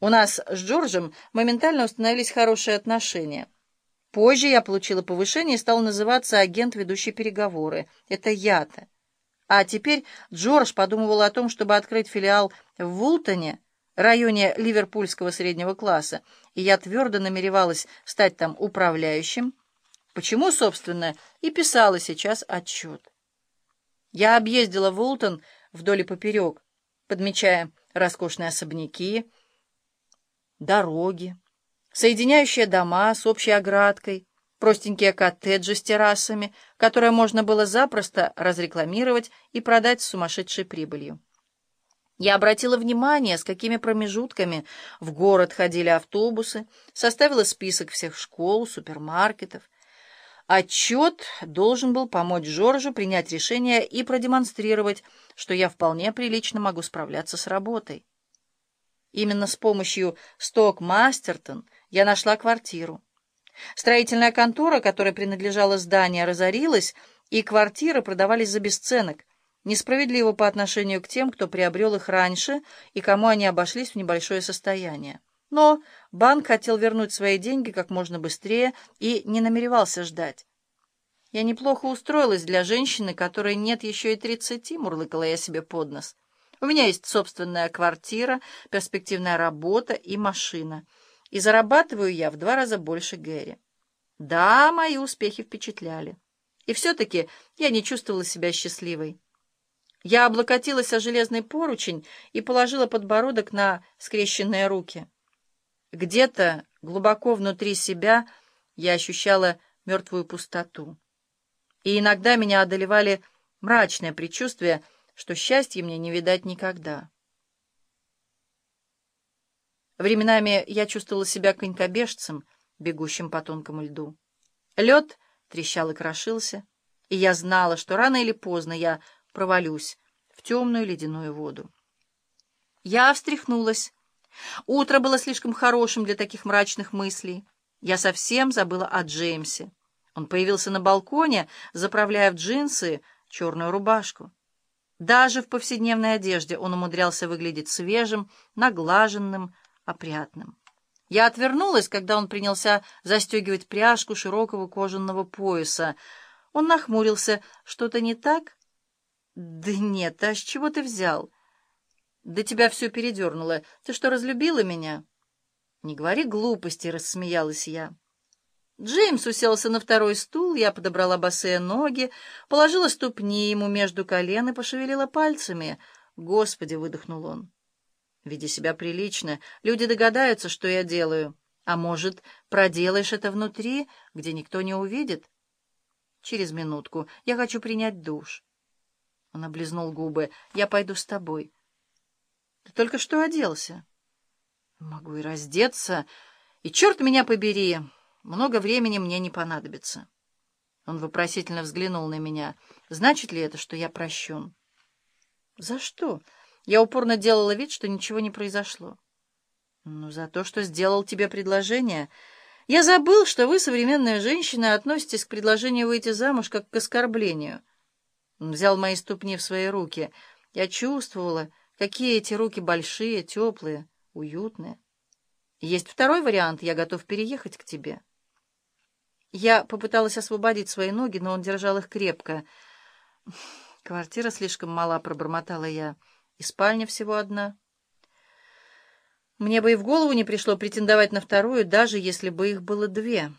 У нас с Джорджем моментально установились хорошие отношения. Позже я получила повышение и стала называться агент, ведущий переговоры. Это я-то. А теперь Джордж подумывал о том, чтобы открыть филиал в Вултоне, районе ливерпульского среднего класса, и я твердо намеревалась стать там управляющим, почему, собственно, и писала сейчас отчет. Я объездила Вултон вдоль и поперек, подмечая роскошные особняки, дороги, соединяющие дома с общей оградкой, простенькие коттеджи с террасами, которые можно было запросто разрекламировать и продать с сумасшедшей прибылью. Я обратила внимание, с какими промежутками в город ходили автобусы, составила список всех школ, супермаркетов. Отчет должен был помочь Жоржу принять решение и продемонстрировать, что я вполне прилично могу справляться с работой. Именно с помощью Сток Мастертон я нашла квартиру. Строительная контора, которой принадлежало здание, разорилась, и квартиры продавались за бесценок, несправедливо по отношению к тем, кто приобрел их раньше и кому они обошлись в небольшое состояние. Но банк хотел вернуть свои деньги как можно быстрее и не намеревался ждать. «Я неплохо устроилась для женщины, которой нет еще и тридцати», — мурлыкала я себе под нос. «У меня есть собственная квартира, перспективная работа и машина, и зарабатываю я в два раза больше Гэри». Да, мои успехи впечатляли. И все-таки я не чувствовала себя счастливой. Я облокотилась о железный поручень и положила подбородок на скрещенные руки. Где-то глубоко внутри себя я ощущала мертвую пустоту. И иногда меня одолевали мрачные предчувствия, что счастья мне не видать никогда. Временами я чувствовала себя конькобежцем, бегущим по тонкому льду. Лед трещал и крошился, и я знала, что рано или поздно я провалюсь в темную ледяную воду. Я встряхнулась. Утро было слишком хорошим для таких мрачных мыслей. Я совсем забыла о Джеймсе. Он появился на балконе, заправляя в джинсы черную рубашку. Даже в повседневной одежде он умудрялся выглядеть свежим, наглаженным, опрятным. Я отвернулась, когда он принялся застегивать пряжку широкого кожаного пояса. Он нахмурился. «Что-то не так?» «Да нет, а с чего ты взял?» «Да тебя все передернуло. Ты что, разлюбила меня?» «Не говори глупости», — рассмеялась я. Джеймс уселся на второй стул, я подобрала босые ноги, положила ступни ему между колен и пошевелила пальцами. «Господи!» — выдохнул он. «Веди себя прилично. Люди догадаются, что я делаю. А может, проделаешь это внутри, где никто не увидит?» «Через минутку. Я хочу принять душ». Он облизнул губы. «Я пойду с тобой». «Ты только что оделся?» «Могу и раздеться. И черт меня побери, много времени мне не понадобится». Он вопросительно взглянул на меня. «Значит ли это, что я прощен?» «За что?» Я упорно делала вид, что ничего не произошло. «Ну, за то, что сделал тебе предложение. Я забыл, что вы, современная женщина, относитесь к предложению выйти замуж как к оскорблению». Он взял мои ступни в свои руки. Я чувствовала, какие эти руки большие, теплые, уютные. Есть второй вариант, я готов переехать к тебе. Я попыталась освободить свои ноги, но он держал их крепко. Квартира слишком мала, пробормотала я, и спальня всего одна. Мне бы и в голову не пришло претендовать на вторую, даже если бы их было две.